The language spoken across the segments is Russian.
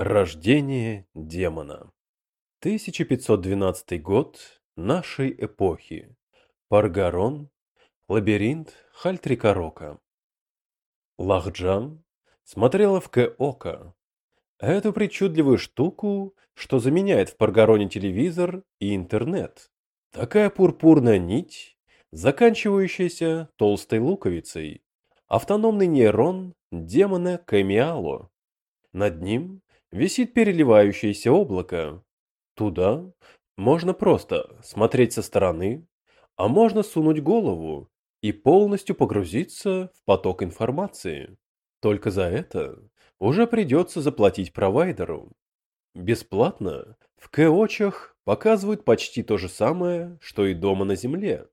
Рождение демона. 1512 год нашей эпохи. Паргарон, лабиринт Хальтрикорока. Лахджан смотрела в К-Ока. Эту причудливую штуку, что заменяет в Паргароне телевизор и интернет. Такая пурпурная нить, заканчивающаяся толстой луковицей. Автономный нейрон демона Кэмиало. Над ним висит переливающееся облако. Туда можно просто смотреть со стороны, а можно сунуть голову и полностью погрузиться в поток информации. Только за это уже придется заплатить провайдеру. Бесплатно в Кэочах показывают почти то же самое, что и дома на земле.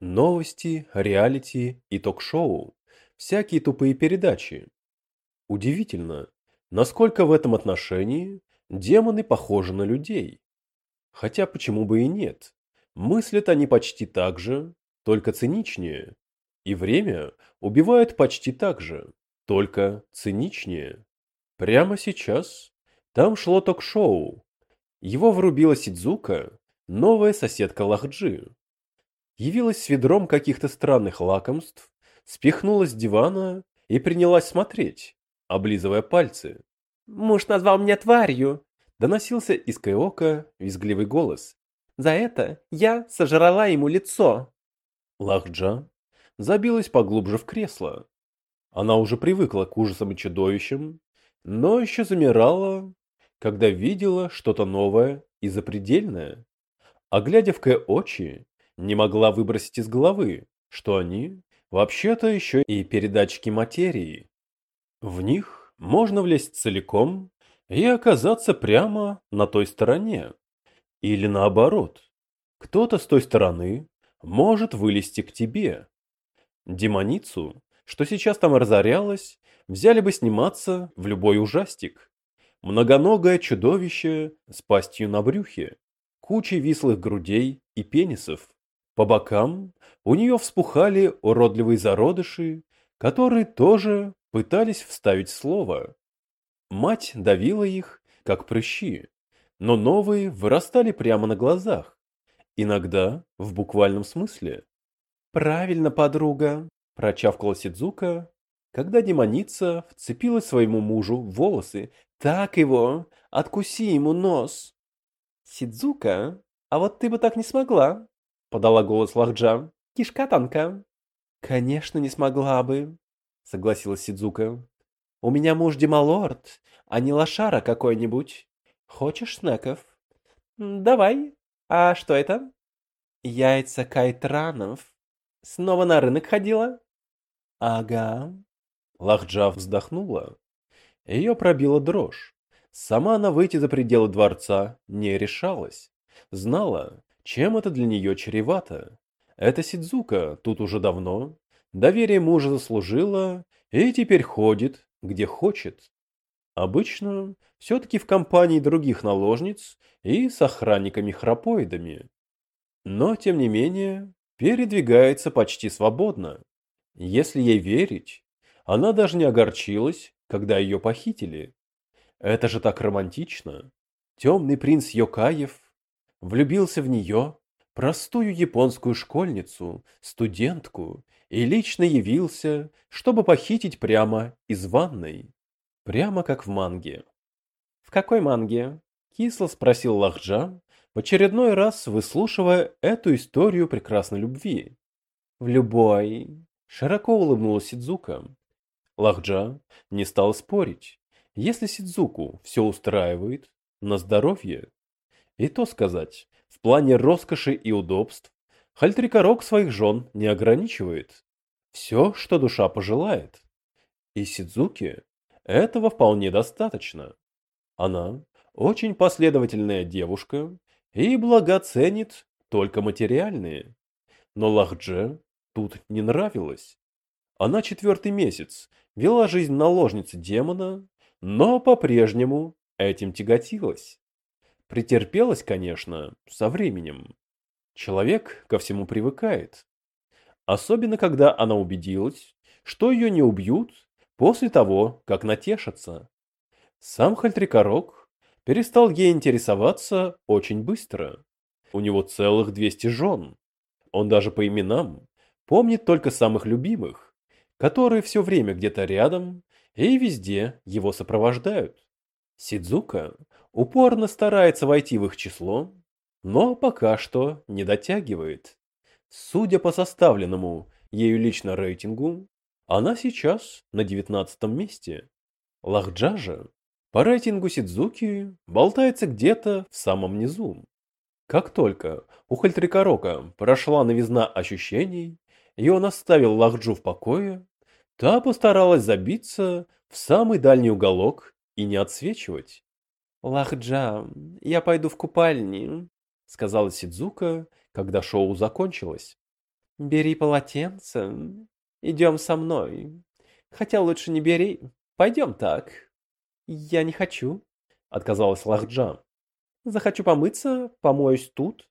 Новости, реалити и ток-шоу, всякие тупые передачи. Удивительно, Насколько в этом отношении демоны похожи на людей? Хотя почему бы и нет? Мыслят они почти так же, только циничнее. И время убивают почти так же, только циничнее. Прямо сейчас там шло ток-шоу. Его врубила Сидзука, новая соседка Лахджи. Явилась с ведром каких-то странных лакомств, спихнулась с дивана и принялась смотреть облизывая пальцы. «Муж назвал меня тварью!» Доносился из Кайока визгливый голос. «За это я сожрала ему лицо!» Лахджа забилась поглубже в кресло. Она уже привыкла к ужасам и чудовищам, но еще замирала, когда видела что-то новое и запредельное. А глядя в Кэ очи, не могла выбросить из головы, что они вообще-то еще и передатчики материи. В них можно влезть целиком и оказаться прямо на той стороне. Или наоборот, кто-то с той стороны может вылезти к тебе. Демоницу, что сейчас там разорялась, взяли бы сниматься в любой ужастик. Многоногое чудовище с пастью на брюхе, кучей вислых грудей и пенисов. По бокам у нее вспухали уродливые зародыши, которые тоже пытались вставить слово. Мать давила их, как прыщи, но новые вырастали прямо на глазах, иногда в буквальном смысле. «Правильно, подруга», – прочавкала Сидзука, когда демоница вцепилась своему мужу в волосы. «Так его! Откуси ему нос!» «Сидзука, а вот ты бы так не смогла», – подала голос Лахджа. «Кишка танка». «Конечно, не смогла бы», согласилась Сидзука. У меня муж Демалорд, а не лошара какой-нибудь. Хочешь снеков? Давай. А что это? Яйца кайтранов. Снова на рынок ходила? Ага. Лахджа вздохнула. Ее пробила дрожь. Сама она выйти за пределы дворца не решалась. Знала, чем это для нее чревато. Это Сидзука тут уже давно, Доверие мужа заслужила и теперь ходит, где хочет. Обычно все-таки в компании других наложниц и с охранниками-храпоидами. Но, тем не менее, передвигается почти свободно. Если ей верить, она даже не огорчилась, когда ее похитили. Это же так романтично. Темный принц Йокаев влюбился в нее, простую японскую школьницу, студентку, и лично явился, чтобы похитить прямо из ванной. Прямо как в манге. «В какой манге?» – кисло спросил Лахджа, в очередной раз выслушивая эту историю прекрасной любви. «В любой», – широко улыбнулась Сидзука. Лахджа не стал спорить. Если Сидзуку все устраивает, на здоровье. И то сказать, плане роскоши и удобств Хальтрикорок своих жен не ограничивает. Все, что душа пожелает. И Сидзуки этого вполне достаточно. Она очень последовательная девушка и благоценит только материальные. Но Лахдже тут не нравилось. Она четвертый месяц вела жизнь наложницы демона, но по-прежнему этим тяготилась. Претерпелась, конечно, со временем. Человек ко всему привыкает. Особенно, когда она убедилась, что ее не убьют после того, как натешатся. Сам Хальтрикорок перестал ей интересоваться очень быстро. У него целых 200 жен. Он даже по именам помнит только самых любимых, которые все время где-то рядом и везде его сопровождают. Сидзука упорно старается войти в их число, но пока что не дотягивает. Судя по составленному ею лично рейтингу, она сейчас на девятнадцатом месте. Лахджа по рейтингу Сидзуки болтается где-то в самом низу. Как только у Хальтрикорока прошла новизна ощущений, и он оставил Лахджу в покое, та постаралась забиться в самый дальний уголок и не отсвечивать. «Лахджа, я пойду в купальни», — сказала Сидзука, когда шоу закончилось. «Бери полотенце. Идем со мной. Хотя лучше не бери. Пойдем так». «Я не хочу», — отказалась Лахджа. «Захочу помыться, помоюсь тут».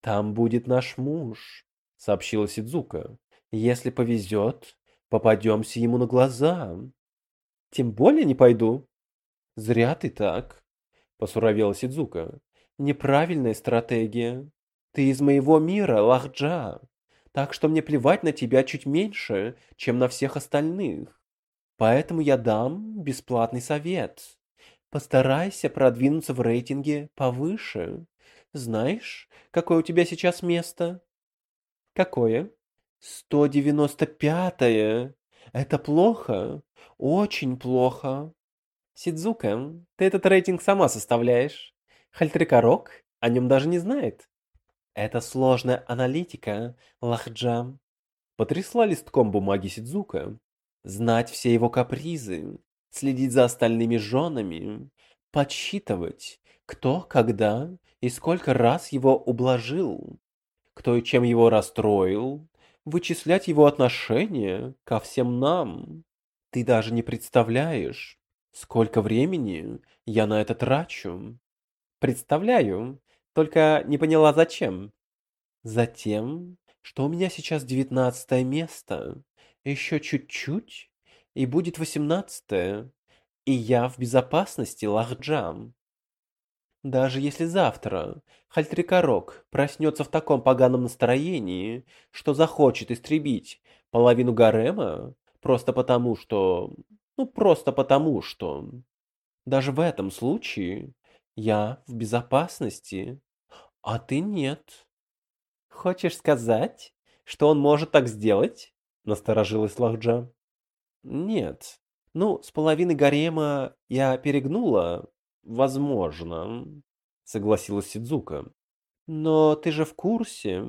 «Там будет наш муж», — сообщила Сидзука. «Если повезет, попадемся ему на глаза». «Тем более не пойду». «Зря ты так», — посуровела Сидзука. «Неправильная стратегия. Ты из моего мира, Лахджа, так что мне плевать на тебя чуть меньше, чем на всех остальных. Поэтому я дам бесплатный совет. Постарайся продвинуться в рейтинге повыше. Знаешь, какое у тебя сейчас место? Какое? 195-е. Это плохо. Очень плохо. Сидзука, ты этот рейтинг сама составляешь. Хальтрикорок о нем даже не знает. Это сложная аналитика, Лахджам. Потрясла листком бумаги Сидзука. Знать все его капризы, следить за остальными женами, подсчитывать, кто, когда и сколько раз его ублажил, кто и чем его расстроил, вычислять его отношение ко всем нам. Ты даже не представляешь, сколько времени я на это трачу. Представляю, только не поняла зачем. Затем, что у меня сейчас девятнадцатое место, еще чуть-чуть, и будет восемнадцатое, и я в безопасности, Лахджам. Даже если завтра Хальтрикорок проснется в таком поганом настроении, что захочет истребить половину гарема, просто потому что... Ну, просто потому что... Даже в этом случае я в безопасности. А ты нет. Хочешь сказать, что он может так сделать? Насторожилась Лахджа. Нет. Ну, с половины гарема я перегнула, возможно, согласилась Сидзука. Но ты же в курсе,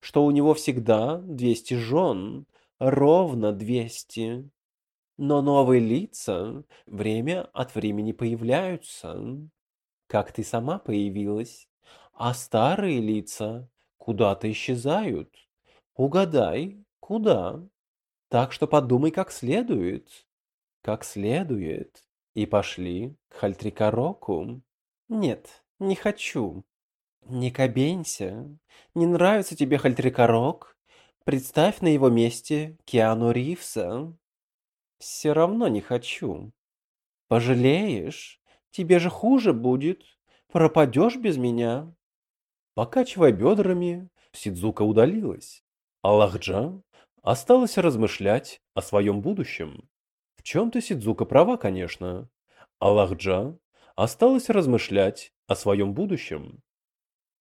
что у него всегда 200 жен, ровно 200. Но новые лица время от времени появляются, как ты сама появилась а старые лица куда-то исчезают. Угадай, куда? Так что подумай как следует. Как следует. И пошли к Хальтрикороку. Нет, не хочу. Не кабенься. Не нравится тебе Хальтрикорок? Представь на его месте Киану Ривса. Все равно не хочу. Пожалеешь? Тебе же хуже будет. Пропадешь без меня. Покачивая бедрами, Сидзука удалилась. А осталась размышлять о своем будущем. В чем-то Сидзука права, конечно. А осталась размышлять о своем будущем.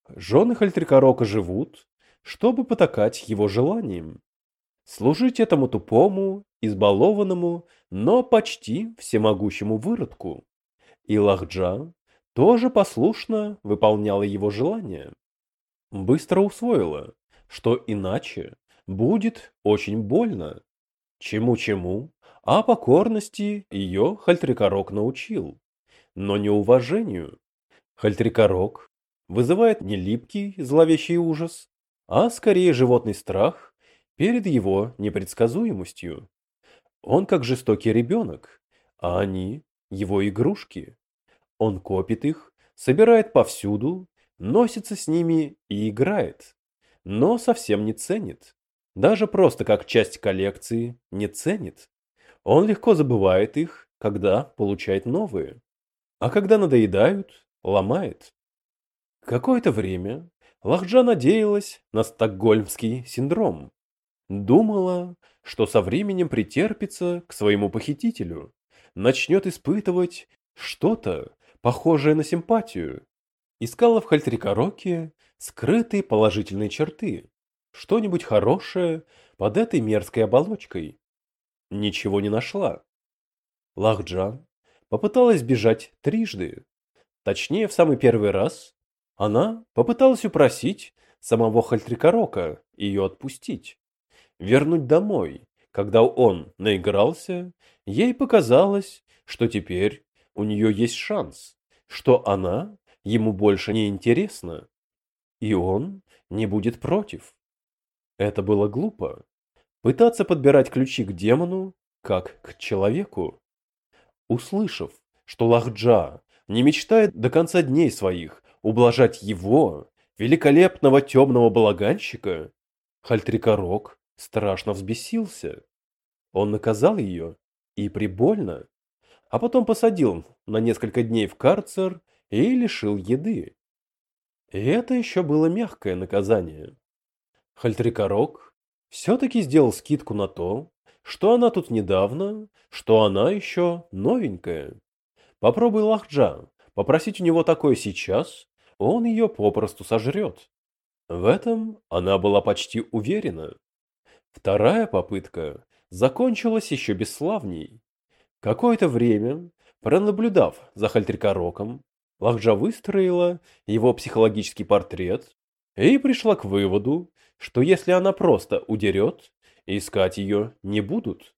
Жены Хальтрикорока живут, чтобы потакать его желаниям. Служить этому тупому, избалованному, но почти всемогущему выродку. И Лахджа тоже послушно выполняла его желания быстро усвоила, что иначе будет очень больно. Чему-чему, а покорности ее Хальтрикорок научил, но не уважению. Хальтрикорок вызывает не липкий зловещий ужас, а скорее животный страх перед его непредсказуемостью. Он как жестокий ребенок, а они его игрушки. Он копит их, собирает повсюду носится с ними и играет, но совсем не ценит. Даже просто как часть коллекции не ценит. Он легко забывает их, когда получает новые. а когда надоедают, ломает. Какое-то время Лахджа надеялась на стокгольмский синдром. Думала, что со временем претерпится к своему похитителю, начнет испытывать что-то, похожее на симпатию. Искала в Хальтрикороке скрытые положительные черты, что-нибудь хорошее под этой мерзкой оболочкой. Ничего не нашла. Лахджан попыталась бежать трижды. Точнее, в самый первый раз она попыталась упросить самого Хальтрикорока ее отпустить вернуть домой. Когда он наигрался, ей показалось, что теперь у нее есть шанс, что она ему больше не интересна, и он не будет против. Это было глупо. Пытаться подбирать ключи к демону, как к человеку. Услышав, что Лахджа не мечтает до конца дней своих ублажать его, великолепного темного балаганщика, Хальтрикорок страшно взбесился. Он наказал ее, и прибольно, а потом посадил на несколько дней в карцер и лишил еды. И это еще было мягкое наказание. Хальтрикорок все-таки сделал скидку на то, что она тут недавно, что она еще новенькая. Попробуй Лахджа попросить у него такое сейчас, он ее попросту сожрет. В этом она была почти уверена. Вторая попытка закончилась еще бесславней. Какое-то время, пронаблюдав за Хальтрикороком, Лахджа выстроила его психологический портрет и пришла к выводу, что если она просто удерет, искать ее не будут.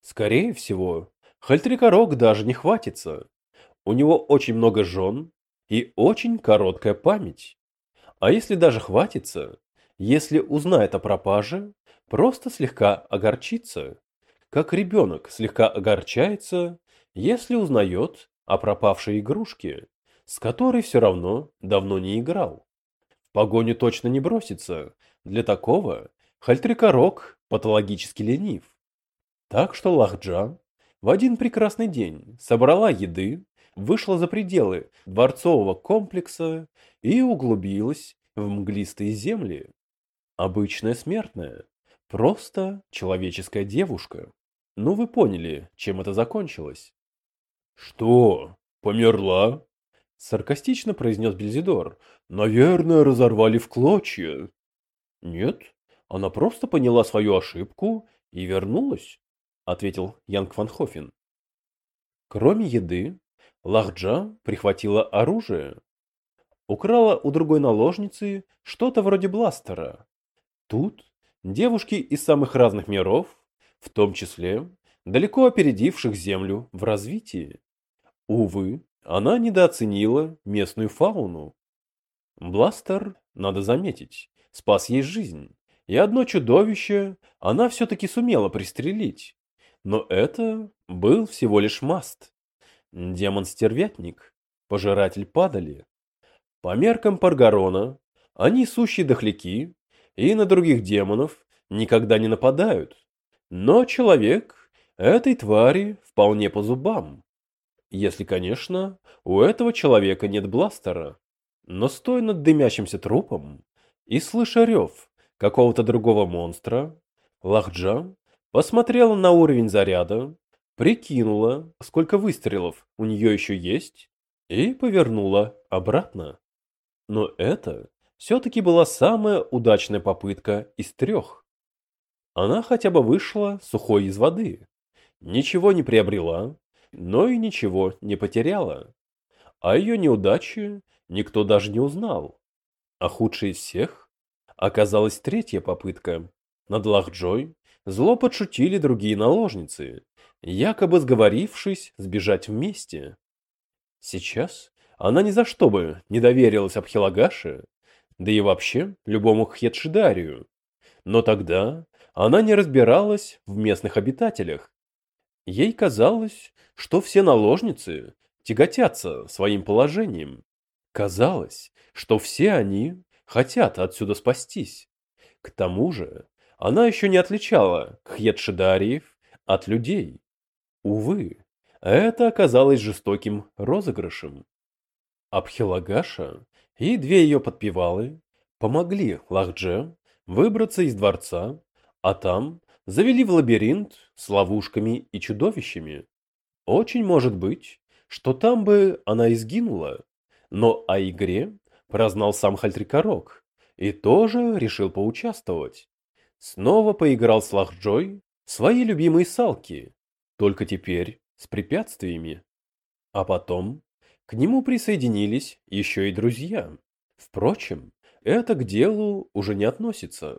Скорее всего, Хальтрикорок даже не хватится. У него очень много жен и очень короткая память. А если даже хватится, если узнает о пропаже, просто слегка огорчиться, как ребенок слегка огорчается, если узнает о пропавшей игрушке, с которой все равно давно не играл. В погоню точно не бросится, для такого Хальтрикорок патологически ленив. Так что Лахджа в один прекрасный день собрала еды, вышла за пределы дворцового комплекса и углубилась в мглистые земли. Обычная смертная, Просто человеческая девушка. Ну вы поняли, чем это закончилось. Что? Померла? Саркастично произнес Бельзидор. Наверное, разорвали в клочья. Нет, она просто поняла свою ошибку и вернулась, ответил Янг Ван Хофен. Кроме еды, Лахджа прихватила оружие. Украла у другой наложницы что-то вроде бластера. Тут Девушки из самых разных миров, в том числе далеко опередивших Землю в развитии. Увы, она недооценила местную фауну. Бластер, надо заметить, спас ей жизнь, и одно чудовище она все-таки сумела пристрелить. Но это был всего лишь маст. Демон-стервятник, пожиратель падали. По меркам Паргарона, они сущие дохляки, и на других демонов никогда не нападают. Но человек этой твари вполне по зубам. Если, конечно, у этого человека нет бластера. Но стоя над дымящимся трупом и слыша рев какого-то другого монстра, Лахджа посмотрела на уровень заряда, прикинула, сколько выстрелов у нее еще есть, и повернула обратно. Но это все-таки была самая удачная попытка из трех. Она хотя бы вышла сухой из воды, ничего не приобрела, но и ничего не потеряла. А ее неудачи никто даже не узнал. А худшей из всех оказалась третья попытка. Над Лахджой зло подшутили другие наложницы, якобы сговорившись сбежать вместе. Сейчас она ни за что бы не доверилась Абхилагаше, да и вообще любому хедшидарию. Но тогда она не разбиралась в местных обитателях. Ей казалось, что все наложницы тяготятся своим положением. Казалось, что все они хотят отсюда спастись. К тому же, она еще не отличала хедшидариев от людей. Увы, это оказалось жестоким розыгрышем. Абхилагаша и две ее подпевалы помогли Лахдже выбраться из дворца, а там завели в лабиринт с ловушками и чудовищами. Очень может быть, что там бы она и сгинула, но о игре прознал сам Хальтрикорок и тоже решил поучаствовать. Снова поиграл с Лахджой свои любимые салки, только теперь с препятствиями. А потом к нему присоединились еще и друзья. Впрочем, это к делу уже не относится.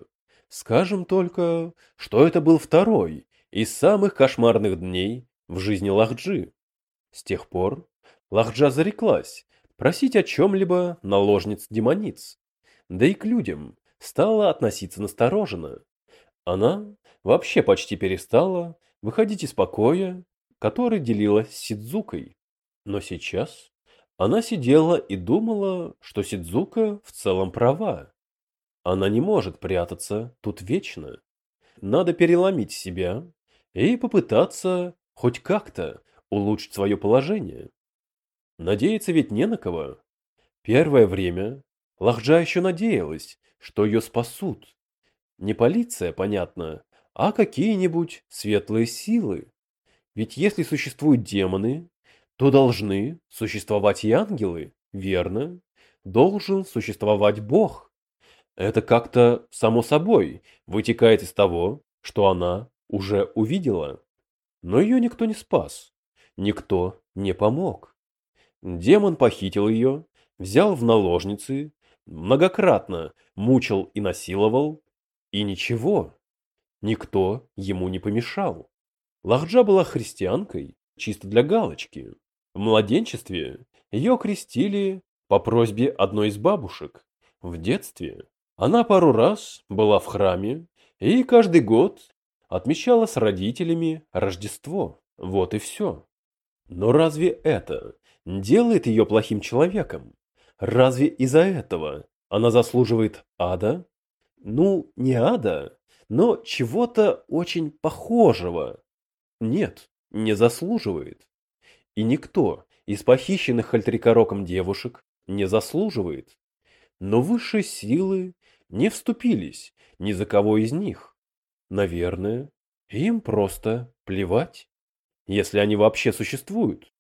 Скажем только, что это был второй из самых кошмарных дней в жизни Лахджи. С тех пор Лахджа зареклась просить о чем-либо наложниц-демониц, да и к людям стала относиться настороженно. Она вообще почти перестала выходить из покоя, который делила с Сидзукой. Но сейчас она сидела и думала, что Сидзука в целом права. Она не может прятаться тут вечно. Надо переломить себя и попытаться хоть как-то улучшить свое положение. Надеяться ведь не на кого. Первое время Лахджа еще надеялась, что ее спасут. Не полиция, понятно, а какие-нибудь светлые силы. Ведь если существуют демоны, то должны существовать и ангелы, верно? Должен существовать Бог. Это как-то само собой вытекает из того, что она уже увидела. Но ее никто не спас, никто не помог. Демон похитил ее, взял в наложницы, многократно мучил и насиловал, и ничего, никто ему не помешал. Лахджа была христианкой, чисто для галочки. В младенчестве ее крестили по просьбе одной из бабушек. В детстве она пару раз была в храме и каждый год отмечала с родителями Рождество. Вот и все. Но разве это делает ее плохим человеком? Разве из-за этого она заслуживает ада? Ну, не ада, но чего-то очень похожего. Нет, не заслуживает. И никто из похищенных Хальтрикороком девушек не заслуживает. Но высшие силы не вступились ни за кого из них. Наверное, им просто плевать, если они вообще существуют.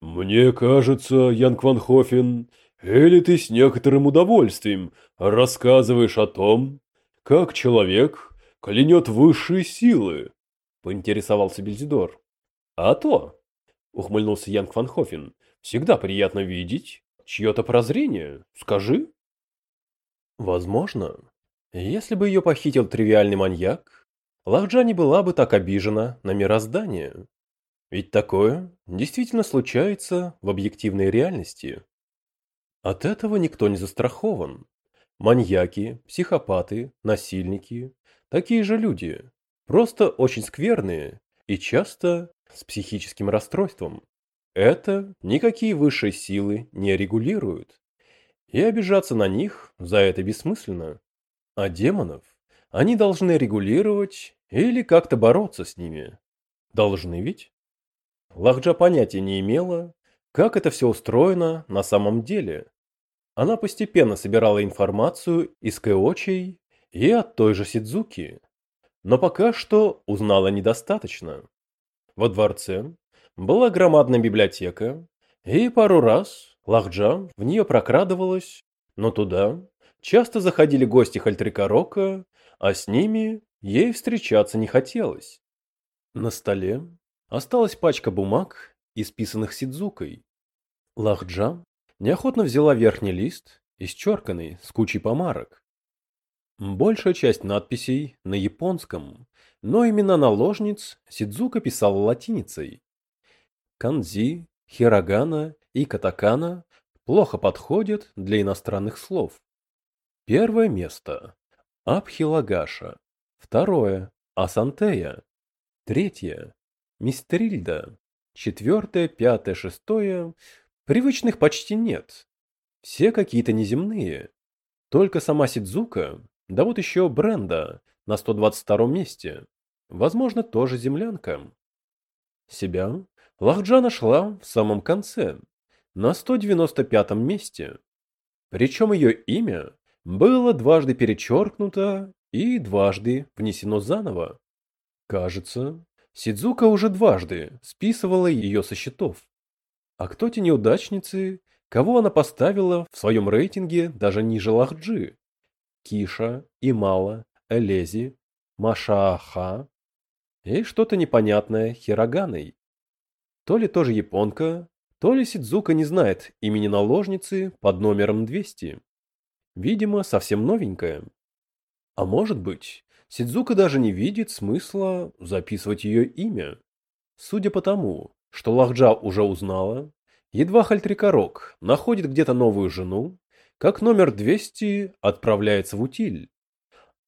Мне кажется, Ян Кванхофен, или ты с некоторым удовольствием рассказываешь о том, как человек клянет высшие силы, поинтересовался Бельзидор. А то, ухмыльнулся Ян Кванхофен, всегда приятно видеть чье-то прозрение, скажи. Возможно, если бы ее похитил тривиальный маньяк, Лахджа не была бы так обижена на мироздание. Ведь такое действительно случается в объективной реальности. От этого никто не застрахован. Маньяки, психопаты, насильники – такие же люди, просто очень скверные и часто с психическим расстройством. Это никакие высшие силы не регулируют и обижаться на них за это бессмысленно. А демонов они должны регулировать или как-то бороться с ними. Должны ведь? Лахджа понятия не имела, как это все устроено на самом деле. Она постепенно собирала информацию из Кэочей и от той же Сидзуки, но пока что узнала недостаточно. Во дворце была громадная библиотека, и пару раз Лахджа в нее прокрадывалась, но туда часто заходили гости Хальтрикорока, а с ними ей встречаться не хотелось. На столе осталась пачка бумаг, исписанных Сидзукой. Лахджа неохотно взяла верхний лист, исчерканный, с кучей помарок. Большая часть надписей на японском, но имена наложниц Сидзука писала латиницей. Канзи, хирогана и катакана плохо подходят для иностранных слов. Первое место – Абхилагаша. Второе – Асантея. Третье – Мистрильда. Четвертое, пятое, шестое – привычных почти нет. Все какие-то неземные. Только сама Сидзука, да вот еще Бренда на 122 месте. Возможно, тоже землянка. Себя Лахджана шла в самом конце, на 195-м месте. Причем ее имя было дважды перечеркнуто и дважды внесено заново. Кажется, Сидзука уже дважды списывала ее со счетов. А кто те неудачницы, кого она поставила в своем рейтинге даже ниже Лахджи? Киша, Имала, Элези, Машааха и что-то непонятное Хироганой. То ли тоже японка, то ли Сидзука не знает имени наложницы под номером 200. Видимо, совсем новенькая. А может быть, Сидзука даже не видит смысла записывать ее имя. Судя по тому, что Лахджа уже узнала, едва Хальтрикорок находит где-то новую жену, как номер 200 отправляется в утиль.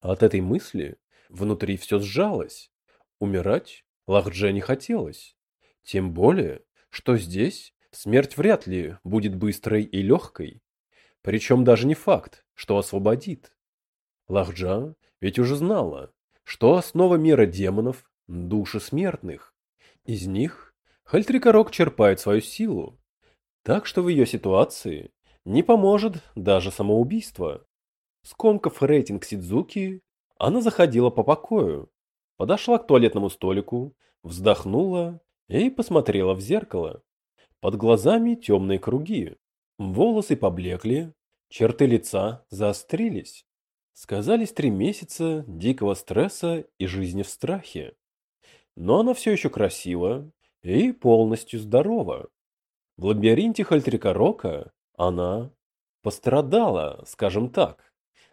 От этой мысли внутри все сжалось. Умирать Лахдже не хотелось. Тем более, что здесь смерть вряд ли будет быстрой и легкой. Причем даже не факт, что освободит. Лахджа ведь уже знала, что основа мира демонов – души смертных. Из них Хальтрикорок черпает свою силу. Так что в ее ситуации не поможет даже самоубийство. Скомкав рейтинг Сидзуки, она заходила по покою, подошла к туалетному столику, вздохнула и посмотрела в зеркало. Под глазами темные круги, волосы поблекли, черты лица заострились. Сказались три месяца дикого стресса и жизни в страхе. Но она все еще красива и полностью здорова. В лабиринте Хальтрикорока она пострадала, скажем так.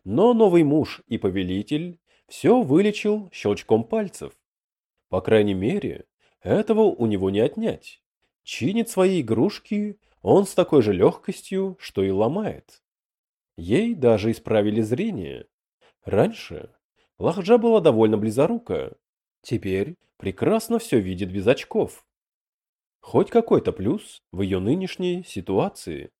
Но новый муж и повелитель все вылечил щелчком пальцев. По крайней мере, этого у него не отнять. Чинит свои игрушки он с такой же легкостью, что и ломает. Ей даже исправили зрение. Раньше Лахджа была довольно близорука. Теперь прекрасно все видит без очков. Хоть какой-то плюс в ее нынешней ситуации.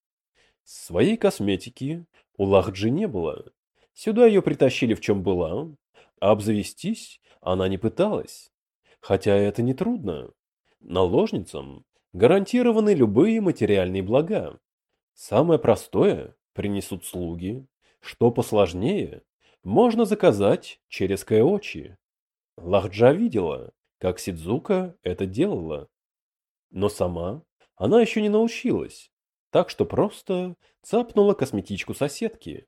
Своей косметики у Лахджи не было. Сюда ее притащили в чем была, обзавестись она не пыталась. Хотя это не трудно. Наложницам гарантированы любые материальные блага. Самое простое принесут слуги, что посложнее можно заказать через Кэочи. Лахджа видела, как Сидзука это делала. Но сама она еще не научилась, так что просто цапнула косметичку соседки.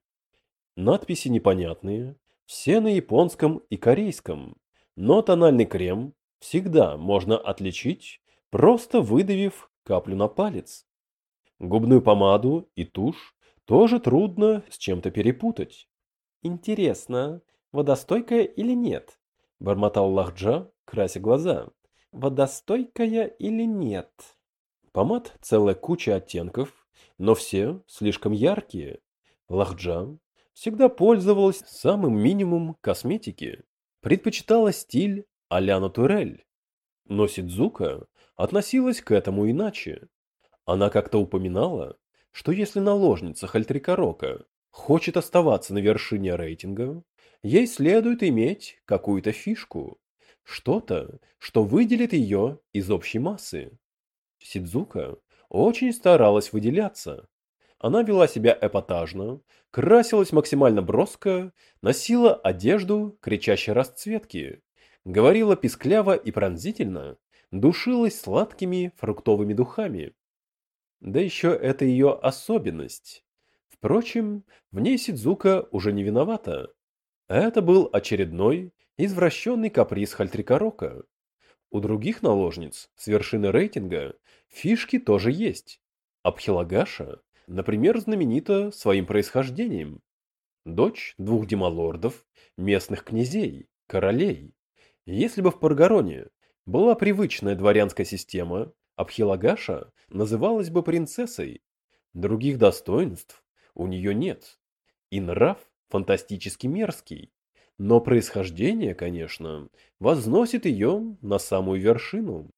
Надписи непонятные, все на японском и корейском, но тональный крем всегда можно отличить, просто выдавив каплю на палец. Губную помаду и тушь тоже трудно с чем-то перепутать. «Интересно, водостойкая или нет?» – бормотал Лахджа, крася глаза водостойкая или нет. Помад целая куча оттенков, но все слишком яркие. Лахджа всегда пользовалась самым минимум косметики, предпочитала стиль а-ля натурель. Но Сидзука относилась к этому иначе. Она как-то упоминала, что если наложница Хальтрикорока хочет оставаться на вершине рейтинга, ей следует иметь какую-то фишку. Что-то, что выделит ее из общей массы. Сидзука очень старалась выделяться. Она вела себя эпатажно, красилась максимально броско, носила одежду кричащей расцветки, говорила пискляво и пронзительно, душилась сладкими фруктовыми духами. Да еще это ее особенность. Впрочем, в ней Сидзука уже не виновата. Это был очередной извращенный каприз Хальтрикорока. У других наложниц с вершины рейтинга фишки тоже есть. Абхилагаша, например, знаменита своим происхождением. Дочь двух демалордов, местных князей, королей. Если бы в Паргароне была привычная дворянская система, Абхилагаша называлась бы принцессой. Других достоинств у нее нет. И нрав фантастически мерзкий. Но происхождение, конечно, возносит ее на самую вершину.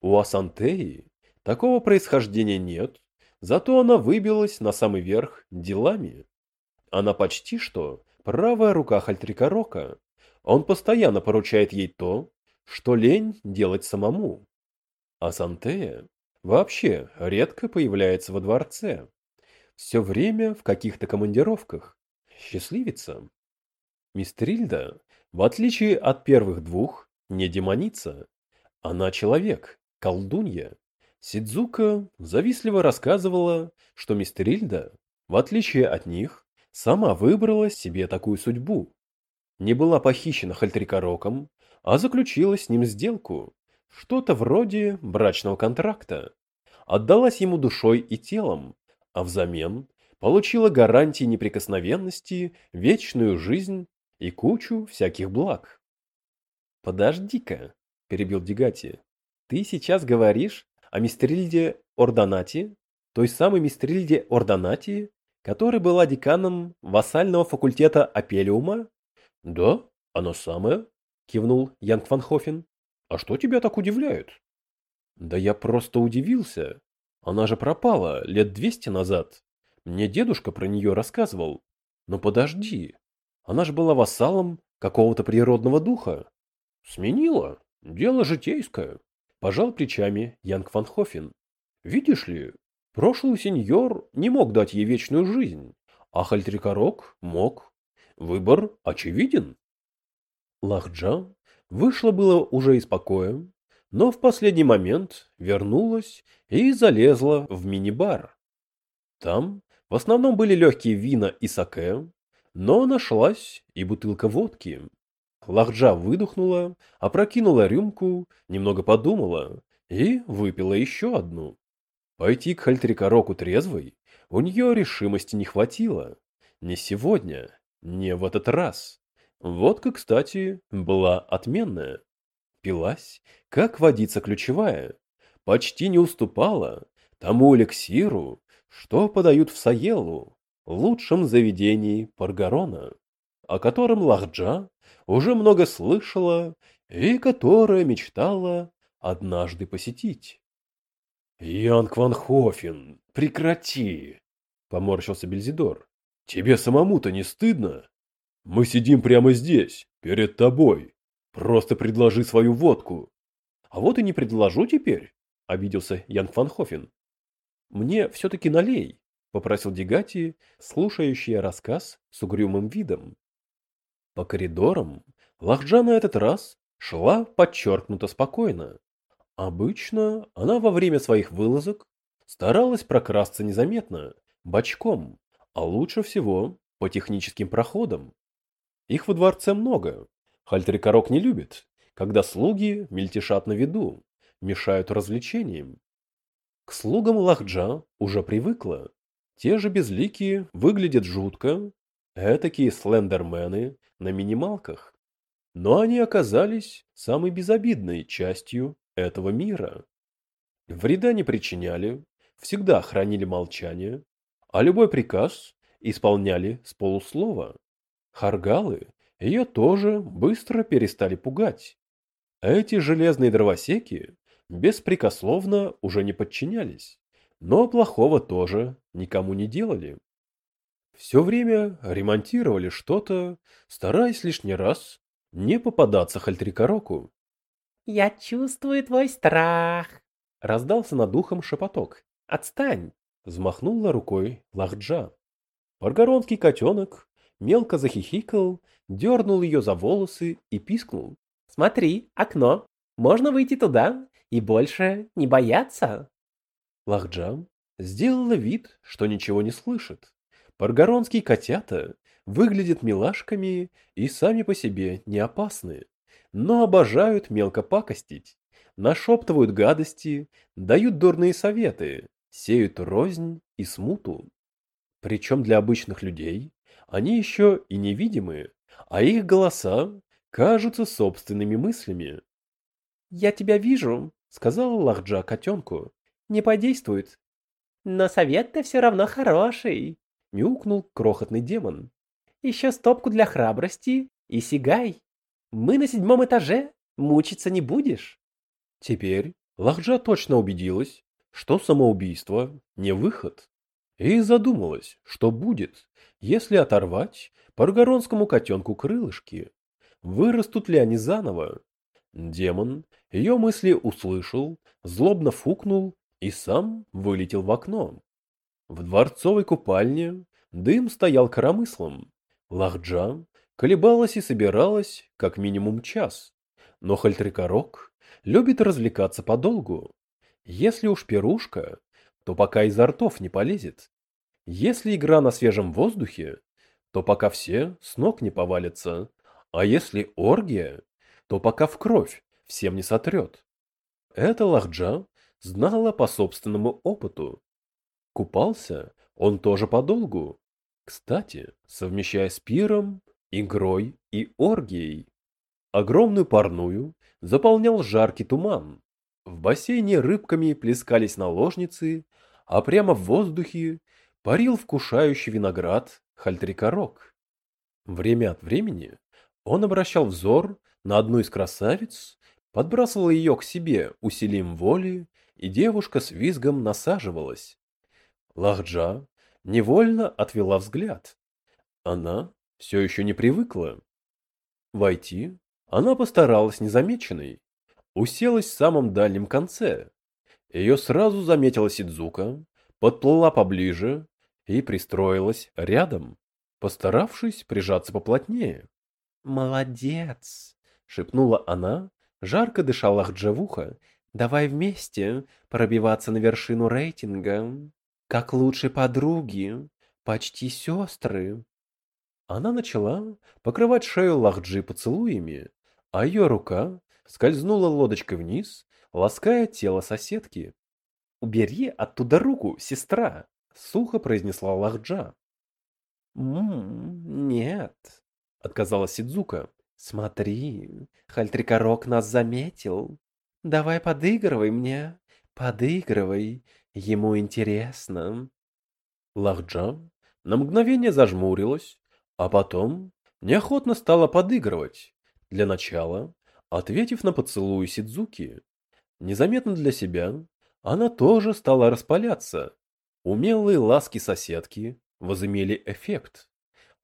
У Асантеи такого происхождения нет, зато она выбилась на самый верх делами. Она почти что правая рука Хальтрикорока. Он постоянно поручает ей то, что лень делать самому. А Сантея вообще редко появляется во дворце. Все время в каких-то командировках. Счастливица. Мистрильда, в отличие от первых двух, не демоница. Она человек, колдунья. Сидзука завистливо рассказывала, что Мистрильда, в отличие от них, сама выбрала себе такую судьбу. Не была похищена Хальтрикороком, а заключила с ним сделку, что-то вроде брачного контракта. Отдалась ему душой и телом, а взамен получила гарантии неприкосновенности, вечную жизнь и кучу всяких благ. «Подожди-ка», — перебил Дигати, — «ты сейчас говоришь о Мистрильде Ордонати, той самой Мистрильде Ордонати, которая была деканом вассального факультета Апелиума?» «Да, оно самое», — кивнул Янг Ван Хофен. «А что тебя так удивляет?» «Да я просто удивился. Она же пропала лет двести назад. Мне дедушка про нее рассказывал. Но подожди, она же была вассалом какого-то природного духа. Сменила. Дело житейское. Пожал плечами Янг Ван Хофен. Видишь ли, прошлый сеньор не мог дать ей вечную жизнь, а Хальтрикорок мог. Выбор очевиден. Лахджа вышла было уже из покоя, но в последний момент вернулась и залезла в мини-бар. Там в основном были легкие вина и саке, но нашлась и бутылка водки. Лахджа выдохнула, опрокинула рюмку, немного подумала и выпила еще одну. Пойти к Хальтрикороку трезвой у нее решимости не хватило. Не сегодня, не в этот раз. Водка, кстати, была отменная. Пилась, как водица ключевая. Почти не уступала тому эликсиру, что подают в Саелу, лучшем заведении Паргарона, о котором Лахджа уже много слышала и которое мечтала однажды посетить. «Янг Ван Хофен, прекрати!» — поморщился Бельзидор. «Тебе самому-то не стыдно? Мы сидим прямо здесь, перед тобой. Просто предложи свою водку». «А вот и не предложу теперь», — обиделся Янг Ван Хофен. «Мне все-таки налей», — попросил Дегати, слушающий рассказ с угрюмым видом. По коридорам Лахджа на этот раз шла подчеркнуто спокойно. Обычно она во время своих вылазок старалась прокрасться незаметно, бочком, а лучше всего по техническим проходам. Их во дворце много. Хальтрикорок не любит, когда слуги мельтешат на виду, мешают развлечениям. К слугам Лахджа уже привыкла. Те же безликие выглядят жутко, этакие слендермены на минималках. Но они оказались самой безобидной частью этого мира. Вреда не причиняли, всегда хранили молчание, а любой приказ исполняли с полуслова. Харгалы ее тоже быстро перестали пугать. Эти железные дровосеки беспрекословно уже не подчинялись, но плохого тоже никому не делали. Все время ремонтировали что-то, стараясь лишний раз не попадаться Хальтрикороку. «Я чувствую твой страх!» — раздался над ухом шепоток. «Отстань!» — взмахнула рукой Лахджа. Паргоронский котенок мелко захихикал, дернул ее за волосы и пискнул. «Смотри, окно! Можно выйти туда и больше не бояться!» Лахджа сделала вид, что ничего не слышит. Паргоронские котята выглядят милашками и сами по себе не опасны, но обожают мелко пакостить, нашептывают гадости, дают дурные советы, сеют рознь и смуту. Причем для обычных людей они еще и невидимые, а их голоса кажутся собственными мыслями. «Я тебя вижу», — сказала Лахджа котенку. «Не подействует». «Но совет-то все равно хороший», — мяукнул крохотный демон. «Еще стопку для храбрости и сигай. Мы на седьмом этаже, мучиться не будешь». Теперь Лахджа точно убедилась, что самоубийство не выход. И задумалась, что будет, если оторвать паргоронскому котенку крылышки. Вырастут ли они заново? Демон ее мысли услышал, злобно фукнул и сам вылетел в окно. В дворцовой купальне дым стоял коромыслом. Лахджа колебалась и собиралась как минимум час. Но Хальтрикорок любит развлекаться подолгу. Если уж пирушка, то пока изо ртов не полезет. Если игра на свежем воздухе, то пока все с ног не повалятся. А если оргия, то пока в кровь всем не сотрет. Это Лахджа знала по собственному опыту. Купался он тоже подолгу. Кстати, совмещая с пиром, игрой и оргией. Огромную парную заполнял жаркий туман. В бассейне рыбками плескались наложницы, а прямо в воздухе парил вкушающий виноград хальтрикорок. Время от времени он обращал взор на одну из красавиц, подбрасывал ее к себе усилием воли, и девушка с визгом насаживалась. Лахджа невольно отвела взгляд. Она все еще не привыкла. Войти она постаралась незамеченной, уселась в самом дальнем конце. Ее сразу заметила Сидзука, подплыла поближе и пристроилась рядом, постаравшись прижаться поплотнее. «Молодец!» — шепнула она, жарко дышала Лахджа «Давай вместе пробиваться на вершину рейтинга, как лучшие подруги, почти сестры». Она начала покрывать шею Лахджи поцелуями, а ее рука скользнула лодочкой вниз, лаская тело соседки. «Убери оттуда руку, сестра!» — сухо произнесла Лахджа. «М-м, нет», — отказалась Сидзука. «Смотри, Хальтрикорок нас заметил. Давай подыгрывай мне, подыгрывай, ему интересно». Лахджа на мгновение зажмурилась, а потом неохотно стала подыгрывать, для начала, ответив на поцелуй Сидзуки, незаметно для себя, она тоже стала распаляться. Умелые ласки соседки возымели эффект.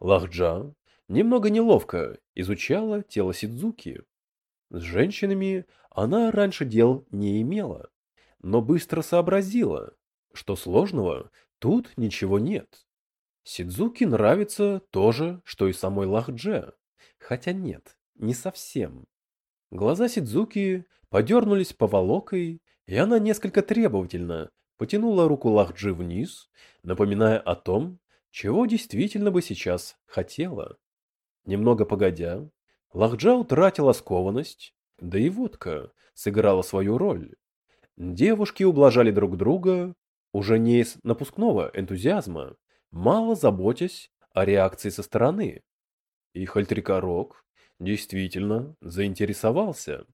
Лахджа немного неловко изучала тело Сидзуки. С женщинами она раньше дел не имела, но быстро сообразила, что сложного тут ничего нет. Сидзуки нравится то же, что и самой Лахдже, хотя нет не совсем. Глаза Сидзуки подернулись поволокой, и она несколько требовательно потянула руку Лахджи вниз, напоминая о том, чего действительно бы сейчас хотела. Немного погодя, Лахджа утратила скованность, да и водка сыграла свою роль. Девушки ублажали друг друга уже не из напускного энтузиазма, мало заботясь о реакции со стороны. И Хальтрикорок действительно заинтересовался.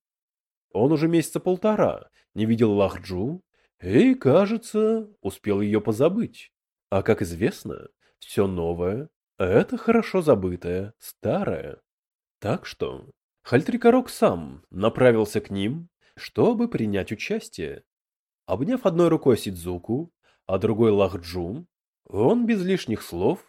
Он уже месяца полтора не видел Лахджу и, кажется, успел ее позабыть. А как известно, все новое – это хорошо забытое, старое. Так что Хальтрикорок сам направился к ним, чтобы принять участие. Обняв одной рукой Сидзуку, а другой Лахджу, он без лишних слов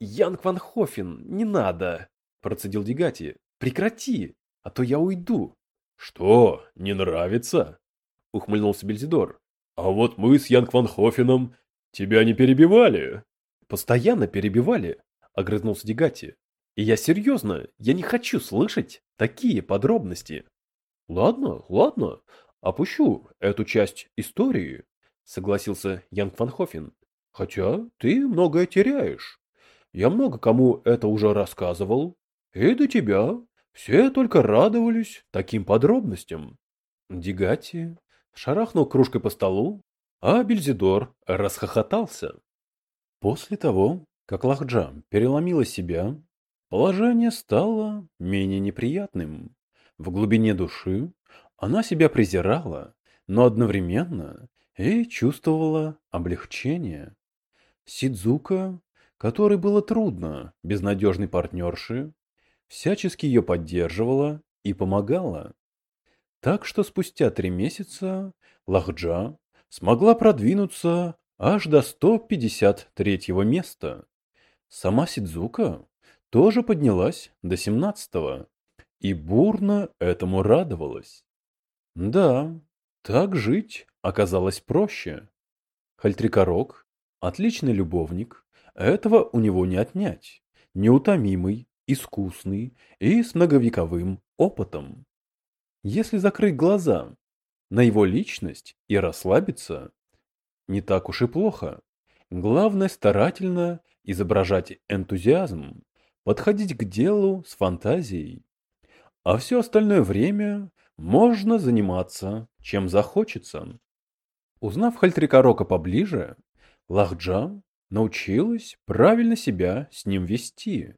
«Янг Ван Хофен, не надо!» процедил Дигати. Прекрати, а то я уйду. Что, не нравится? ухмыльнулся Бельзидор. А вот мы с Янг Ван Хофеном тебя не перебивали. Постоянно перебивали, огрызнулся Дигати. И я серьезно, я не хочу слышать такие подробности. Ладно, ладно, опущу эту часть истории, согласился Янг Ван Хофен. Хотя ты многое теряешь. Я много кому это уже рассказывал, и до тебя все только радовались таким подробностям. Дигати шарахнул кружкой по столу, а Бельзидор расхохотался. После того, как Лахджа переломила себя, положение стало менее неприятным. В глубине души она себя презирала, но одновременно и чувствовала облегчение. Сидзука, которой было трудно без надежной партнерши, всячески ее поддерживала и помогала. Так что спустя три месяца Лахджа смогла продвинуться аж до 153-го места. Сама Сидзука тоже поднялась до 17-го и бурно этому радовалась. Да, так жить оказалось проще. Хальтрикорок – отличный любовник, этого у него не отнять, неутомимый, искусный и с многовековым опытом. Если закрыть глаза на его личность и расслабиться, не так уж и плохо. Главное старательно изображать энтузиазм, подходить к делу с фантазией. А все остальное время можно заниматься, чем захочется. Узнав Хальтрикорока поближе, Лахджа научилась правильно себя с ним вести.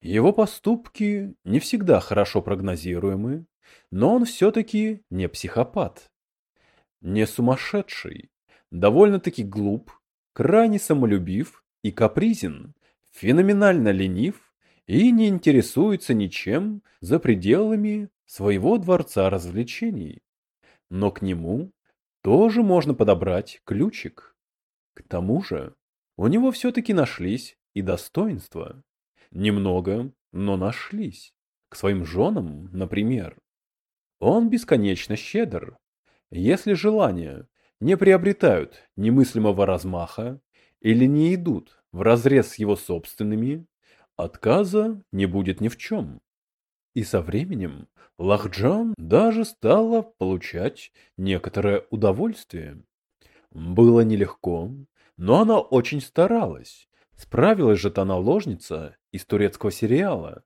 Его поступки не всегда хорошо прогнозируемы, но он все-таки не психопат. Не сумасшедший, довольно-таки глуп, крайне самолюбив и капризен, феноменально ленив и не интересуется ничем за пределами своего дворца развлечений. Но к нему тоже можно подобрать ключик. К тому же у него все-таки нашлись и достоинства. Немного, но нашлись. К своим женам, например. Он бесконечно щедр. Если желания не приобретают немыслимого размаха или не идут вразрез с его собственными, отказа не будет ни в чем. И со временем Лахджан даже стала получать некоторое удовольствие. Было нелегко, но она очень старалась. Справилась же та наложница из турецкого сериала.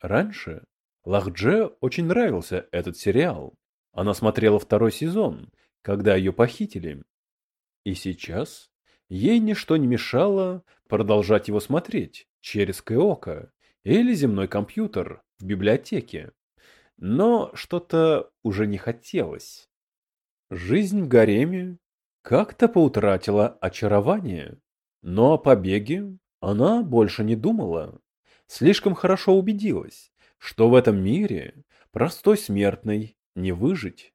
Раньше Лахдже очень нравился этот сериал. Она смотрела второй сезон, когда ее похитили. И сейчас ей ничто не мешало продолжать его смотреть через Кэока или земной компьютер в библиотеке. Но что-то уже не хотелось. Жизнь в гареме как-то поутратила очарование. Но о побеге она больше не думала. Слишком хорошо убедилась, что в этом мире простой смертной не выжить.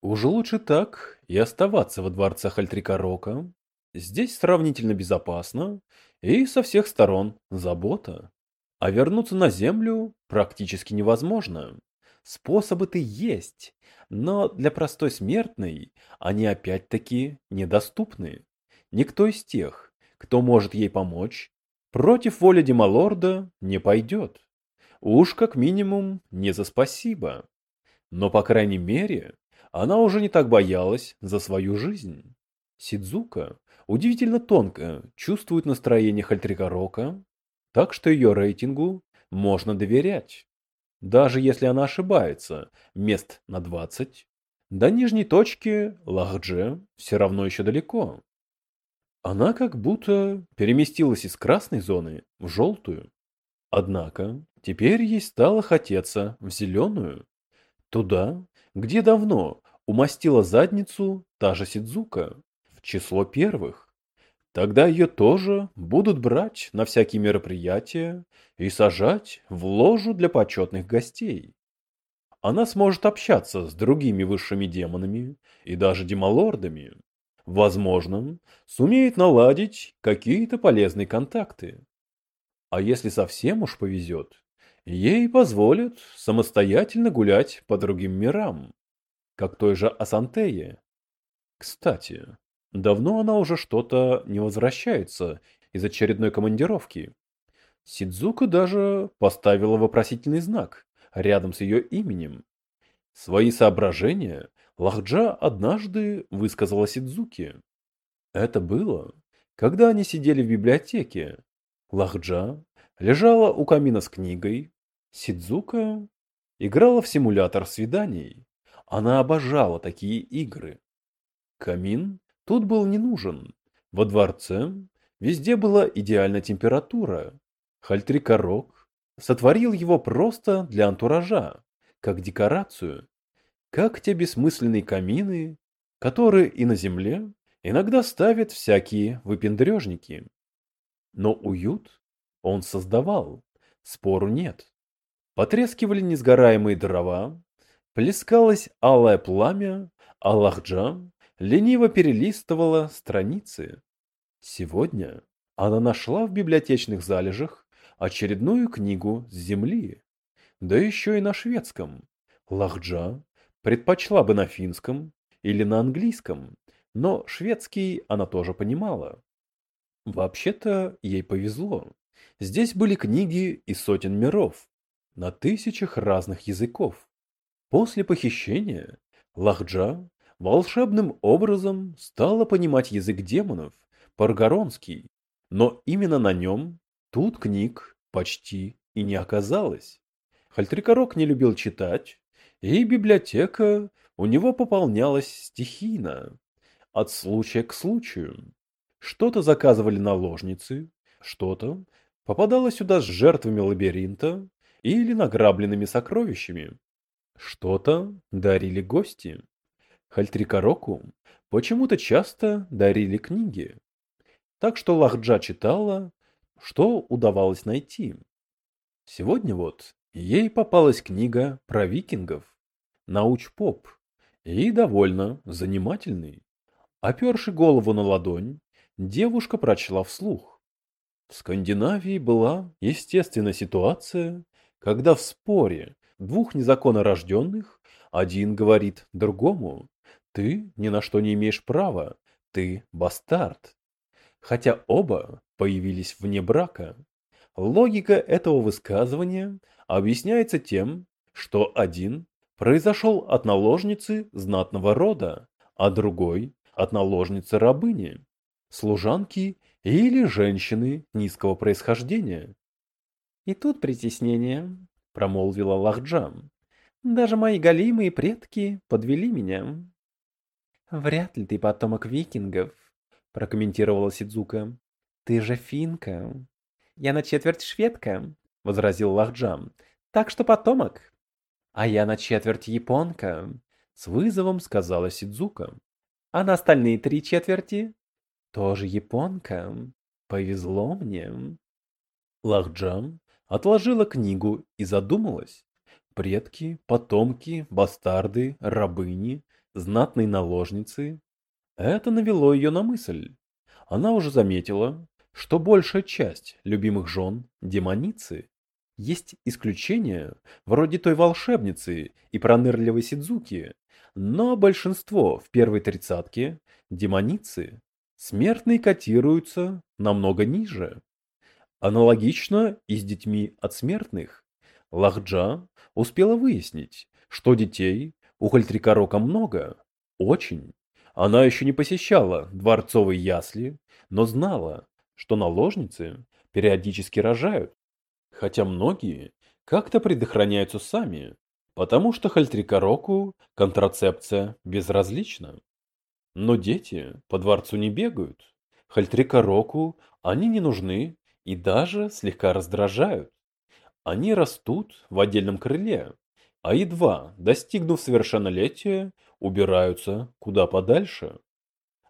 Уже лучше так и оставаться во дворцах Альтрикорока. Здесь сравнительно безопасно и со всех сторон забота. А вернуться на землю практически невозможно. Способы-то есть, но для простой смертной они опять-таки недоступны. Никто из тех, кто может ей помочь, против воли Демалорда не пойдет. Уж как минимум не за спасибо. Но, по крайней мере, она уже не так боялась за свою жизнь. Сидзука удивительно тонко чувствует настроение Хальтрикорока, так что ее рейтингу можно доверять. Даже если она ошибается мест на 20, до нижней точки Лахдже все равно еще далеко. Она как будто переместилась из красной зоны в желтую. Однако теперь ей стало хотеться в зеленую. Туда, где давно умастила задницу та же Сидзука, число первых. Тогда ее тоже будут брать на всякие мероприятия и сажать в ложу для почетных гостей. Она сможет общаться с другими высшими демонами и даже демолордами. Возможно, сумеет наладить какие-то полезные контакты. А если совсем уж повезет, ей позволят самостоятельно гулять по другим мирам, как той же Асантее. Кстати, давно она уже что-то не возвращается из очередной командировки. Сидзука даже поставила вопросительный знак рядом с ее именем. Свои соображения Лахджа однажды высказала Сидзуке. Это было, когда они сидели в библиотеке. Лахджа лежала у камина с книгой, Сидзука играла в симулятор свиданий. Она обожала такие игры. Камин тут был не нужен. Во дворце везде была идеальная температура. Хальтрикорок сотворил его просто для антуража, как декорацию, как те бессмысленные камины, которые и на земле иногда ставят всякие выпендрежники. Но уют он создавал, спору нет. Потрескивали несгораемые дрова, плескалось алое пламя, а Лахджа лениво перелистывала страницы. Сегодня она нашла в библиотечных залежах очередную книгу с земли. да еще и на шведском. Лахджа предпочла бы на финском или на английском, но шведский она тоже понимала. Вообще-то ей повезло. Здесь были книги из сотен миров, на тысячах разных языков. После похищения Лахджа волшебным образом стала понимать язык демонов, паргаронский, но именно на нем тут книг почти и не оказалось. Хальтрикорок не любил читать, и библиотека у него пополнялась стихийно, от случая к случаю. Что-то заказывали наложницы, что-то попадало сюда с жертвами лабиринта или награбленными сокровищами. Что-то дарили гости. Хальтрикороку почему-то часто дарили книги. Так что Лахджа читала, что удавалось найти. Сегодня вот ей попалась книга про викингов, науч-поп, и довольно занимательный. Оперши голову на ладонь, девушка прочла вслух. В Скандинавии была естественная ситуация, когда в споре двух незаконно рожденных один говорит другому «ты ни на что не имеешь права, ты бастард». Хотя оба появились вне брака. Логика этого высказывания объясняется тем, что один произошел от наложницы знатного рода, а другой от наложницы рабыни, служанки или женщины низкого происхождения. И тут притеснение, промолвила Лахджам. Даже мои галимые предки подвели меня. Вряд ли ты потомок викингов, прокомментировала Сидзука. Ты же финка. Я на четверть шведка, возразил Лахджам. Так что потомок. А я на четверть японка, с вызовом сказала Сидзука. А на остальные три четверти тоже японка. Повезло мне. Лахджам отложила книгу и задумалась. Предки, потомки, бастарды, рабыни, знатные наложницы. Это навело ее на мысль. Она уже заметила, что большая часть любимых жен – демоницы. Есть исключения, вроде той волшебницы и пронырливой Сидзуки, но большинство в первой тридцатке – демоницы. Смертные котируются намного ниже. Аналогично и с детьми от смертных. Лахджа успела выяснить, что детей у Хальтрикорока много, очень. Она еще не посещала дворцовые ясли, но знала, что наложницы периодически рожают. Хотя многие как-то предохраняются сами, потому что Хальтрикороку контрацепция безразлична. Но дети по дворцу не бегают. Хальтрикороку они не нужны и даже слегка раздражают. Они растут в отдельном крыле, а едва достигнув совершеннолетия, убираются куда подальше.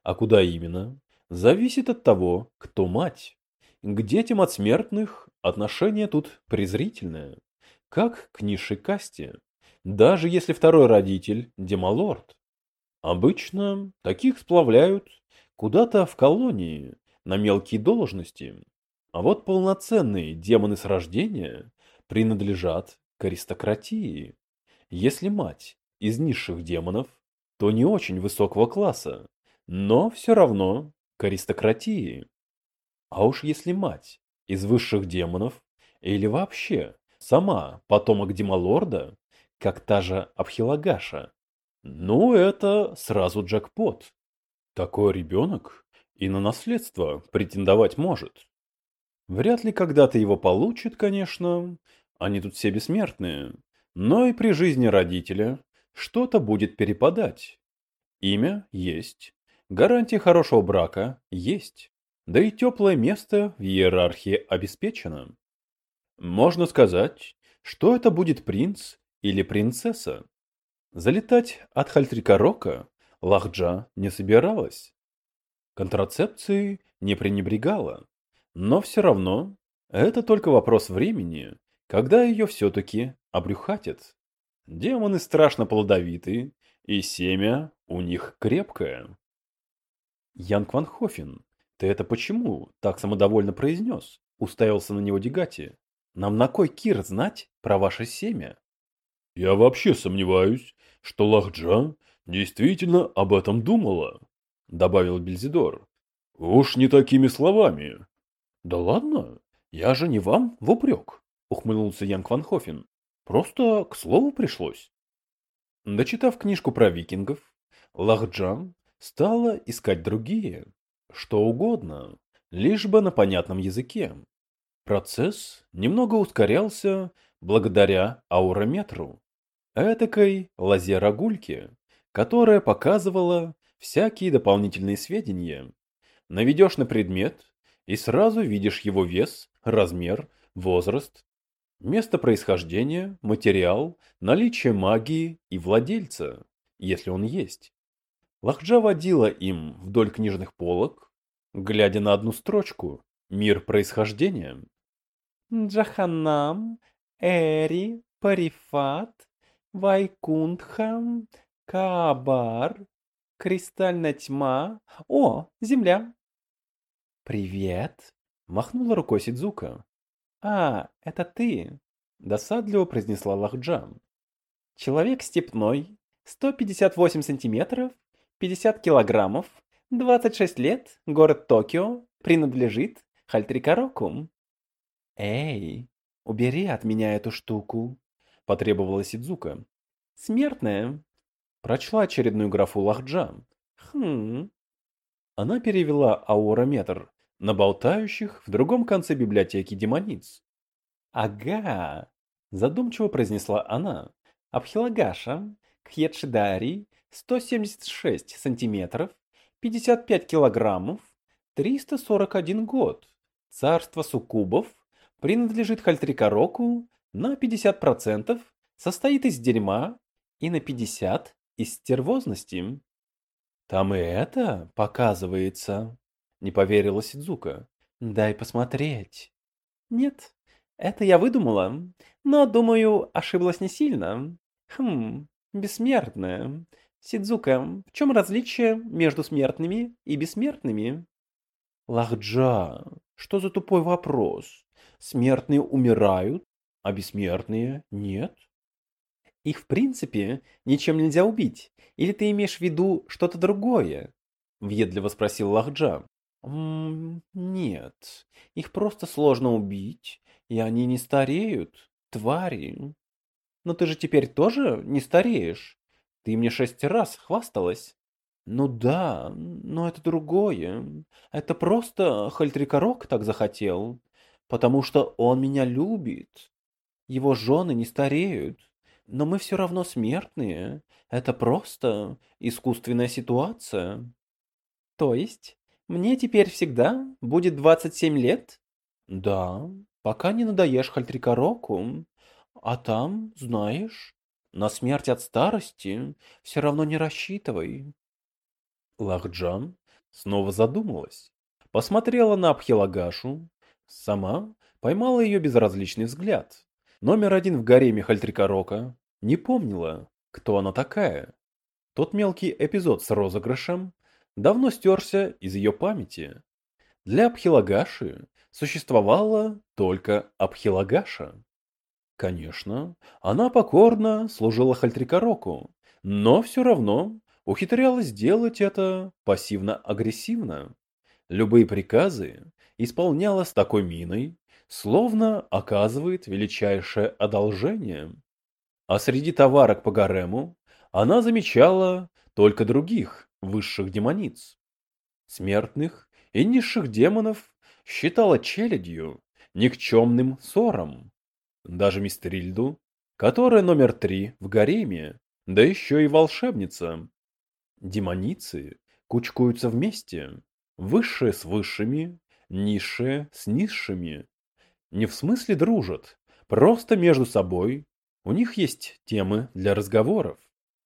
А куда именно, зависит от того, кто мать. К детям от смертных отношение тут презрительное, как к низшей касте, даже если второй родитель – демалорд. Обычно таких сплавляют куда-то в колонии на мелкие должности, а вот полноценные демоны с рождения принадлежат к аристократии. Если мать из низших демонов, то не очень высокого класса, но все равно к аристократии. А уж если мать из высших демонов или вообще сама потомок демолорда, как та же Абхилагаша, ну это сразу джекпот. Такой ребенок и на наследство претендовать может. Вряд ли когда-то его получит, конечно, они тут все бессмертные, но и при жизни родителя что-то будет перепадать. Имя есть, гарантия хорошего брака есть, да и теплое место в иерархии обеспечено. Можно сказать, что это будет принц или принцесса. Залетать от Хальтрикорока Лахджа не собиралась. Контрацепции не пренебрегала. Но все равно, это только вопрос времени, когда ее все-таки обрюхатят. Демоны страшно плодовиты, и семя у них крепкое. Ян Кванхофен, ты это почему так самодовольно произнес? Уставился на него Дегати. Нам на кой кир знать про ваше семя? Я вообще сомневаюсь, что Лахджа действительно об этом думала, добавил Бельзидор. Уж не такими словами. Да ладно, я же не вам в упрек, ухмыльнулся Янг Ван Хофен. Просто к слову пришлось. Дочитав книжку про викингов, Лахджан стала искать другие, что угодно, лишь бы на понятном языке. Процесс немного ускорялся благодаря аурометру, этакой лазе-рогульке, которая показывала всякие дополнительные сведения. Наведешь на предмет и сразу видишь его вес, размер, возраст, место происхождения, материал, наличие магии и владельца, если он есть. Лахджа водила им вдоль книжных полок, глядя на одну строчку «Мир происхождения». Джаханам, Эри, Парифат, Вайкунтха, Каабар, Кристальная тьма. О, земля. Привет, махнула рукой Сидзука. А, это ты, досадливо произнесла Лахджан. Человек степной, 158 сантиметров, 50 килограммов, 26 лет, город Токио, принадлежит Хальтрикароку. Эй, убери от меня эту штуку, потребовала Сидзука. Смертная. Прочла очередную графу Лахджан. Хм. Она перевела аурометр на болтающих в другом конце библиотеки демониц. Ага, задумчиво произнесла она. Абхилагаша, Кхетшидари, 176 сантиметров, 55 килограммов, 341 год. Царство суккубов принадлежит Хальтрикороку на 50%, состоит из дерьма и на 50% из стервозности. Там и это показывается, не поверила Сидзука. Дай посмотреть. Нет, это я выдумала, но, думаю, ошиблась не сильно. Хм, бессмертная. Сидзука, в чем различие между смертными и бессмертными? Лахджа, что за тупой вопрос? Смертные умирают, а бессмертные нет? Их в принципе ничем нельзя убить. Или ты имеешь в виду что-то другое? Въедливо спросил Лахджа. «М нет, их просто сложно убить, и они не стареют, твари. Но ты же теперь тоже не стареешь. Ты мне шесть раз хвасталась. Ну да, но это другое. Это просто Хальтрикорок так захотел, потому что он меня любит. Его жены не стареют, но мы все равно смертные. Это просто искусственная ситуация. То есть, мне теперь всегда будет 27 лет? Да, пока не надоешь Хальтрикороку. А там, знаешь, на смерть от старости все равно не рассчитывай. Лахджан снова задумалась, посмотрела на Абхилагашу, сама поймала ее безразличный взгляд. Номер один в гареме Хальтрикорока не помнила, кто она такая. Тот мелкий эпизод с розыгрышем давно стерся из ее памяти. Для Абхилагаши существовала только Абхилагаша. Конечно, она покорно служила Хальтрикороку, но все равно ухитрялась сделать это пассивно-агрессивно. Любые приказы исполняла с такой миной, словно оказывает величайшее одолжение. А среди товарок по гарему она замечала только других высших демониц. Смертных и низших демонов считала челядью, никчемным ссором. Даже Мистрильду, которая номер три в гареме, да еще и волшебница. Демоницы кучкуются вместе, высшие с высшими, низшие с низшими. Не в смысле дружат, просто между собой. У них есть темы для разговоров.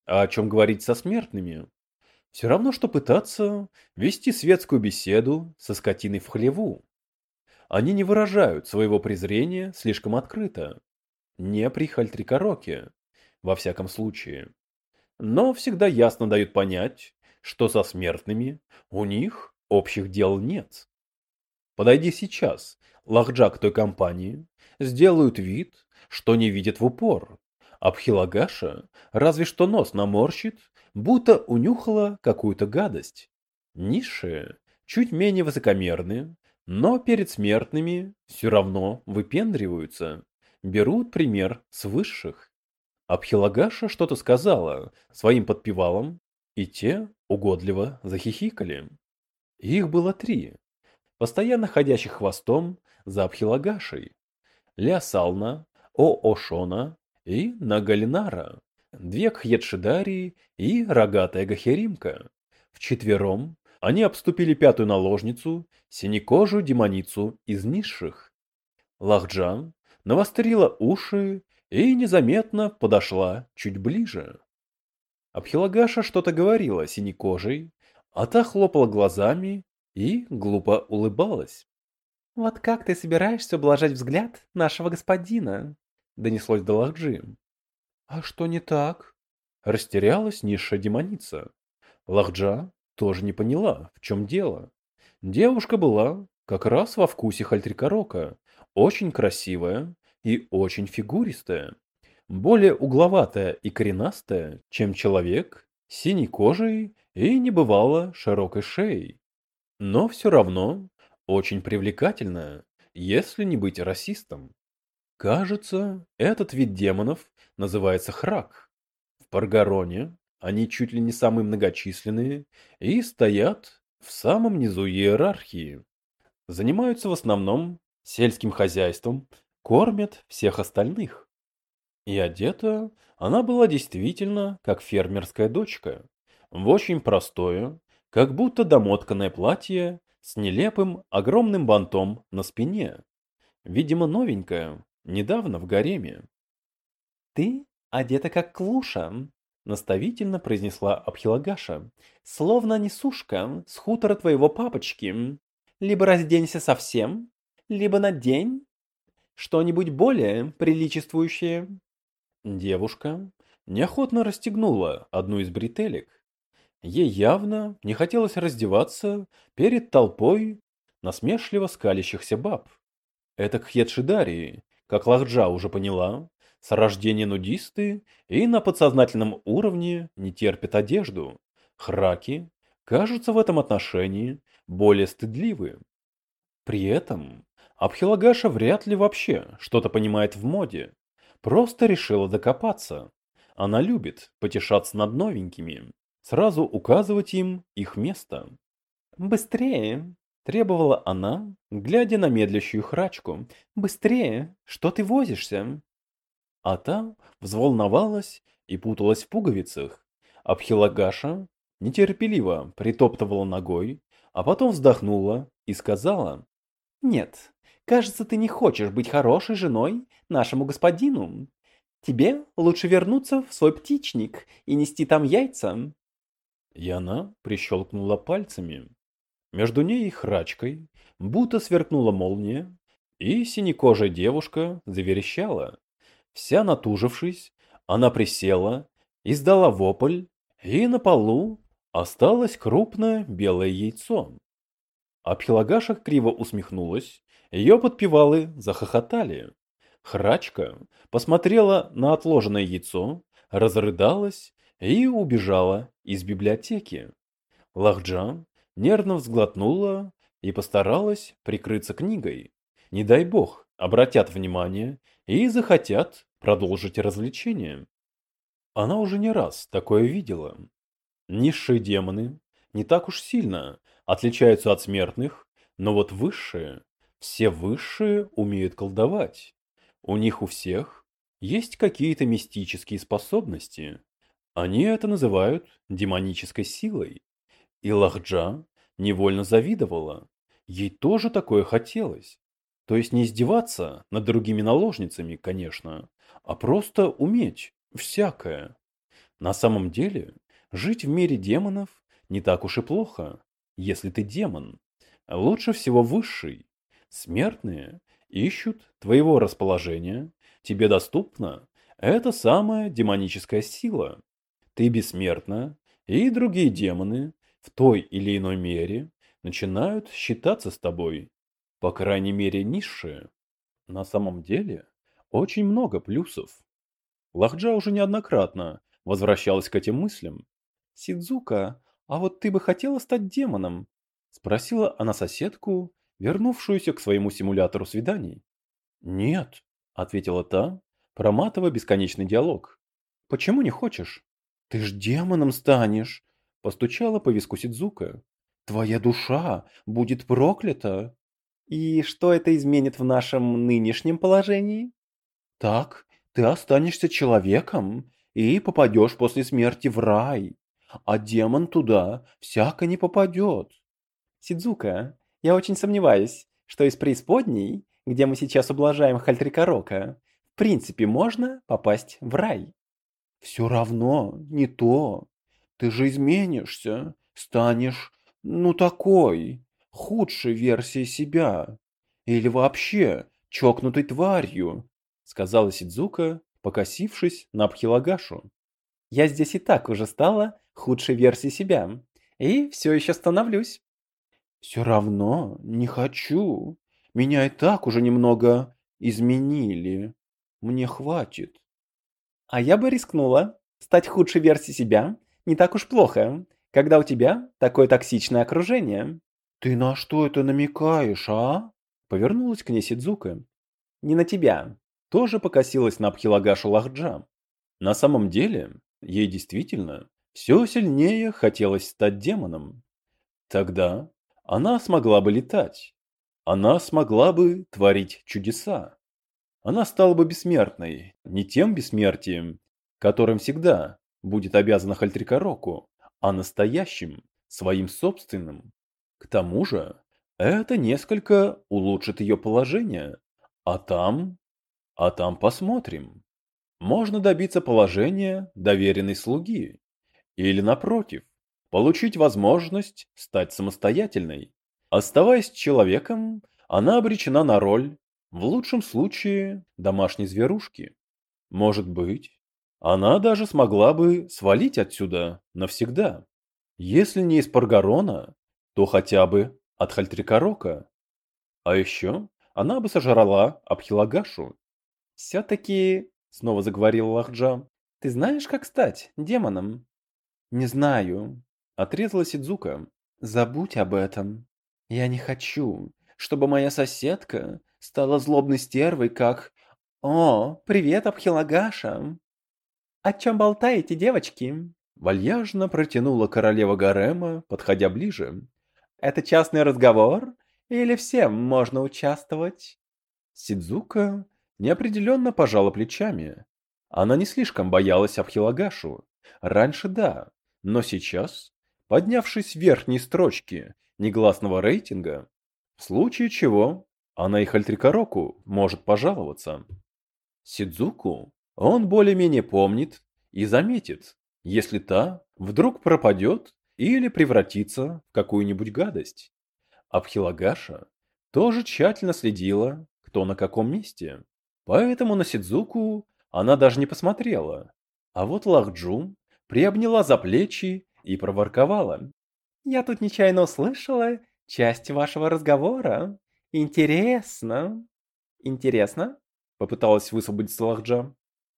А о чем говорить со смертными? Все равно, что пытаться вести светскую беседу со скотиной в хлеву. Они не выражают своего презрения слишком открыто. Не при Хальтрикороке, во всяком случае. Но всегда ясно дают понять, что со смертными у них общих дел нет. подойди сейчас, Лахджа к той компании, сделают вид, что не видят в упор. Абхилагаша разве что нос наморщит, будто унюхала какую-то гадость. Низшие, чуть менее высокомерные, но перед смертными все равно выпендриваются, берут пример с высших. Абхилагаша что-то сказала своим подпевалам, и те угодливо захихикали. Их было три, постоянно ходящих хвостом за Абхилагашей. Лясална, Оошона и Нагалинара, две Кхьедшидарии и рогатая Гахеримка. Вчетвером они обступили пятую наложницу, синекожую демоницу из низших. Лахджан навострила уши и незаметно подошла чуть ближе. Абхилагаша что-то говорила синекожей, а та хлопала глазами и глупо улыбалась. «Вот как ты собираешься ублажать взгляд нашего господина?» — донеслось до Лахджи. «А что не так?» — растерялась низшая демоница. Лахджа тоже не поняла, в чем дело. Девушка была как раз во вкусе Хальтрикорока, очень красивая и очень фигуристая, более угловатая и коренастая, чем человек, синей кожей и небывало широкой шеей. Но все равно очень привлекательная, если не быть расистом. Кажется, этот вид демонов называется храк. В Паргароне они чуть ли не самые многочисленные и стоят в самом низу иерархии. Занимаются в основном сельским хозяйством, кормят всех остальных. И одета она была действительно как фермерская дочка, в очень простое, как будто домотканное платье с нелепым огромным бантом на спине. Видимо, новенькая, недавно в гареме. «Ты одета как клуша», — наставительно произнесла Абхилагаша, «словно несушка с хутора твоего папочки. Либо разденься совсем, либо надень что-нибудь более приличествующее». Девушка неохотно расстегнула одну из бретелек, Ей явно не хотелось раздеваться перед толпой насмешливо скалящихся баб. Это кхьедшидарии, как Лахджа уже поняла, с рождения нудисты и на подсознательном уровне не терпят одежду. Храки кажутся в этом отношении более стыдливы. При этом Абхилагаша вряд ли вообще что-то понимает в моде. Просто решила докопаться. Она любит потешаться над новенькими сразу указывать им их место. «Быстрее!» – требовала она, глядя на медлящую храчку. «Быстрее! Что ты возишься?» А та взволновалась и путалась в пуговицах. Абхилагаша нетерпеливо притоптывала ногой, а потом вздохнула и сказала. «Нет, кажется, ты не хочешь быть хорошей женой нашему господину. Тебе лучше вернуться в свой птичник и нести там яйца. И она прищелкнула пальцами. Между ней и храчкой будто сверкнула молния, и синекожая девушка заверещала. Вся натужившись, она присела, издала вопль, и на полу осталось крупное белое яйцо. Абхилагаша криво усмехнулась, ее подпевалы захохотали. Храчка посмотрела на отложенное яйцо, разрыдалась и убежала из библиотеки. Лахджан нервно взглотнула и постаралась прикрыться книгой. Не дай бог, обратят внимание и захотят продолжить развлечение. Она уже не раз такое видела. Низшие демоны не так уж сильно отличаются от смертных, но вот высшие, все высшие умеют колдовать. У них у всех есть какие-то мистические способности, они это называют демонической силой. И Лахджа невольно завидовала. Ей тоже такое хотелось. То есть не издеваться над другими наложницами, конечно, а просто уметь всякое. На самом деле, жить в мире демонов не так уж и плохо, если ты демон. Лучше всего высший. Смертные ищут твоего расположения, тебе доступна эта самая демоническая сила. Ты бессмертна, и другие демоны в той или иной мере начинают считаться с тобой. по крайней мере низшие. На самом деле, очень много плюсов. Лахджа уже неоднократно возвращалась к этим мыслям. «Сидзука, а вот ты бы хотела стать демоном?» – спросила она соседку, вернувшуюся к своему симулятору свиданий. «Нет», – ответила та, проматывая бесконечный диалог. «Почему не хочешь?» «Ты ж демоном станешь!» – постучала по виску Сидзука. «Твоя душа будет проклята!» «И что это изменит в нашем нынешнем положении?» «Так, ты останешься человеком и попадешь после смерти в рай, а демон туда всяко не попадет». «Сидзука, я очень сомневаюсь, что из преисподней, где мы сейчас ублажаем Хальтрикорока, в принципе можно попасть в рай». «Все равно не то. Ты же изменишься, станешь, ну такой, худшей версией себя. Или вообще чокнутой тварью», — сказала Сидзука, покосившись на Абхилагашу. «Я здесь и так уже стала худшей версией себя, и все еще становлюсь». «Все равно не хочу. Меня и так уже немного изменили. Мне хватит». А я бы рискнула. Стать худшей версией себя не так уж плохо, когда у тебя такое токсичное окружение. Ты на что это намекаешь, а? Повернулась к ней Сидзука. Не на тебя. Тоже покосилась на Абхилагашу Лахджа. На самом деле, ей действительно все сильнее хотелось стать демоном. Тогда она смогла бы летать. Она смогла бы творить чудеса она стала бы бессмертной, не тем бессмертием, которым всегда будет обязана Хальтрикороку, а настоящим, своим собственным. К тому же, это несколько улучшит ее положение, а там... а там посмотрим. Можно добиться положения доверенной слуги, или напротив, получить возможность стать самостоятельной. Оставаясь человеком, она обречена на роль в лучшем случае домашней зверушки. Может быть, она даже смогла бы свалить отсюда навсегда. Если не из Паргарона, то хотя бы от Хальтрикорока. А еще она бы сожрала Абхилагашу. «Все-таки», — снова заговорил Лахджа, — «ты знаешь, как стать демоном?» «Не знаю», — отрезала Сидзука. «Забудь об этом. Я не хочу, чтобы моя соседка стала злобной стервой, как «О, привет, Абхилагаша!» «О чем болтаете, девочки?» Вальяжно протянула королева Гарема, подходя ближе. «Это частный разговор? Или всем можно участвовать?» Сидзука неопределенно пожала плечами. Она не слишком боялась Абхилагашу. Раньше да, но сейчас, поднявшись в верхней строчке негласного рейтинга, в случае чего она и Хальтрикороку может пожаловаться. Сидзуку он более-менее помнит и заметит, если та вдруг пропадет или превратится в какую-нибудь гадость. Абхилагаша тоже тщательно следила, кто на каком месте. Поэтому на Сидзуку она даже не посмотрела. А вот Лахджу приобняла за плечи и проворковала. «Я тут нечаянно услышала часть вашего разговора. Интересно. Интересно? Попыталась высвободиться Лахджа.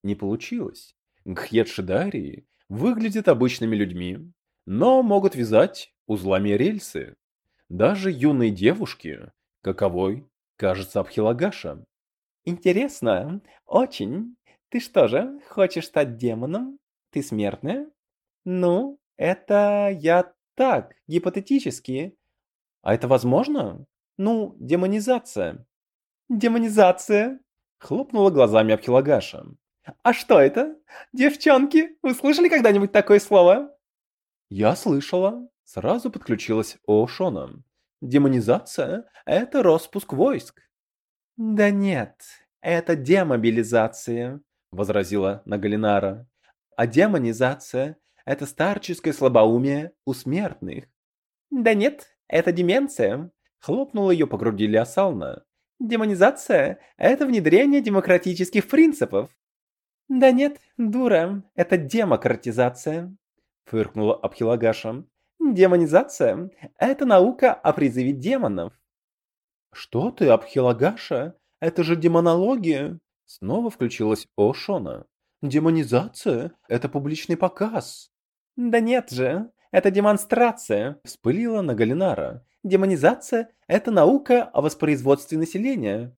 Не получилось. Гхьет Шидарии выглядят обычными людьми, но могут вязать узлами рельсы. Даже юные девушки, каковой, кажется, Абхилагаша. Интересно, очень. Ты что же, хочешь стать демоном? Ты смертная? Ну, это я так, гипотетически. А это возможно? Ну, демонизация. Демонизация? Хлопнула глазами Абхилагаша. А что это? Девчонки, вы слышали когда-нибудь такое слово? Я слышала. Сразу подключилась Оушона. Демонизация – это распуск войск. Да нет, это демобилизация, возразила Нагалинара. А демонизация – это старческое слабоумие у смертных. Да нет, это деменция, Хлопнула ее по груди Леосална. Демонизация – это внедрение демократических принципов. Да нет, дура, это демократизация, фыркнула Абхилагаша. Демонизация – это наука о призыве демонов. Что ты, Абхилагаша? Это же демонология. Снова включилась Ошона. Демонизация – это публичный показ. Да нет же, это демонстрация, вспылила Нагалинара. Демонизация – это наука о воспроизводстве населения.